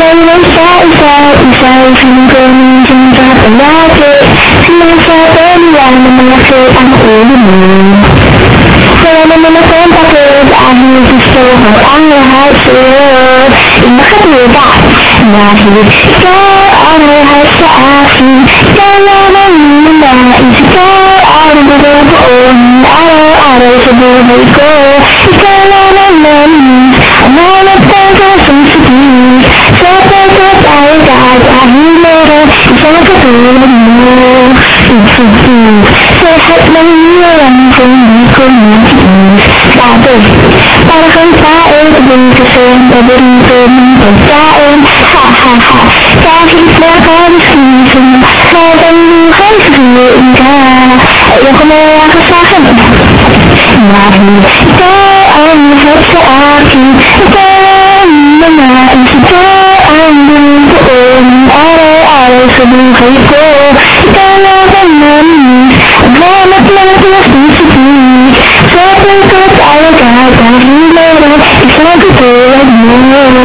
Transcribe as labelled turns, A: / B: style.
A: ليلا سائسا يساوي في مكان جنجات النافع فيما ساتان وعلى منافع أقول فلما نفهم أقول أني تستوهم أنها سرور إن خطوة بعض ناهي فأنها سآخي سلاما لما إذا أرد ربعون أرى أرى سبوهيكو سلاما لما số các tường mù Phì phì phì Xe hết bao nhiêu lần không đi không muốn chị Bà tử Bà đã không xa em Bà đừng cho xem Bà đừng cho mình Bà xa em Ha ha ha Cha khi bà có đi xì xì Bà đừng hết sự Cha Em không mơ ra có xa hết Mà thì Cha anh hết xa Thì anh Mà em sẽ cha Em من خيفه كان ظنا ظلمت لك نفسي ستي فاتنكت عليك تغييرا إشراكة الرجل